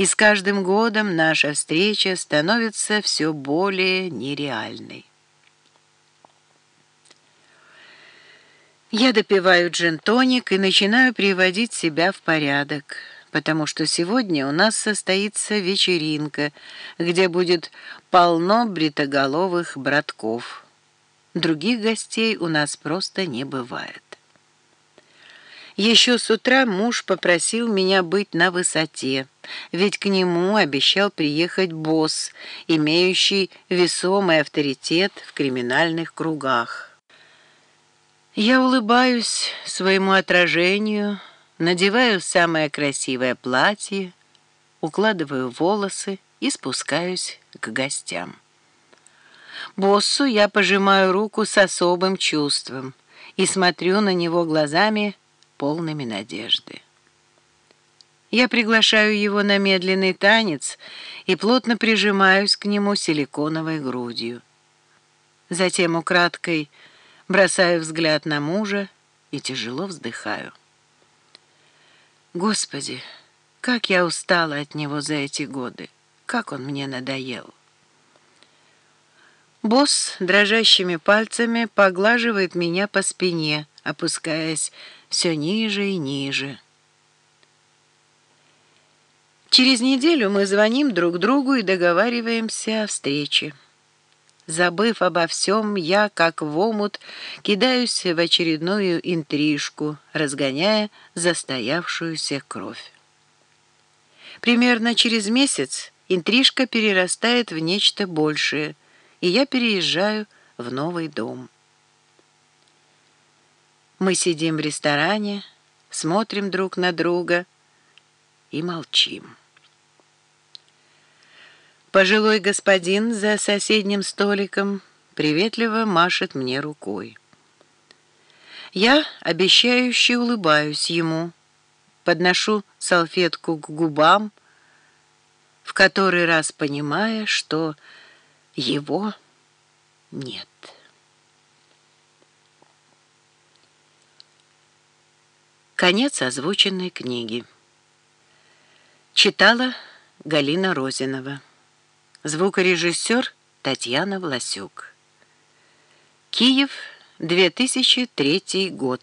и с каждым годом наша встреча становится все более нереальной. Я допиваю джин-тоник и начинаю приводить себя в порядок, потому что сегодня у нас состоится вечеринка, где будет полно бритоголовых братков. Других гостей у нас просто не бывает. Еще с утра муж попросил меня быть на высоте, ведь к нему обещал приехать босс, имеющий весомый авторитет в криминальных кругах. Я улыбаюсь своему отражению, надеваю самое красивое платье, укладываю волосы и спускаюсь к гостям. Боссу я пожимаю руку с особым чувством и смотрю на него глазами, полными надежды. Я приглашаю его на медленный танец и плотно прижимаюсь к нему силиконовой грудью. Затем украдкой бросаю взгляд на мужа и тяжело вздыхаю. Господи, как я устала от него за эти годы, как он мне надоел. Босс дрожащими пальцами поглаживает меня по спине, опускаясь все ниже и ниже. Через неделю мы звоним друг другу и договариваемся о встрече. Забыв обо всем, я, как в омут, кидаюсь в очередную интрижку, разгоняя застоявшуюся кровь. Примерно через месяц интрижка перерастает в нечто большее — и я переезжаю в новый дом. Мы сидим в ресторане, смотрим друг на друга и молчим. Пожилой господин за соседним столиком приветливо машет мне рукой. Я обещающе улыбаюсь ему, подношу салфетку к губам, в который раз понимая, что его нет. Конец озвученной книги. Читала Галина Розинова. Звукорежиссер Татьяна Власюк. Киев, 2003 год.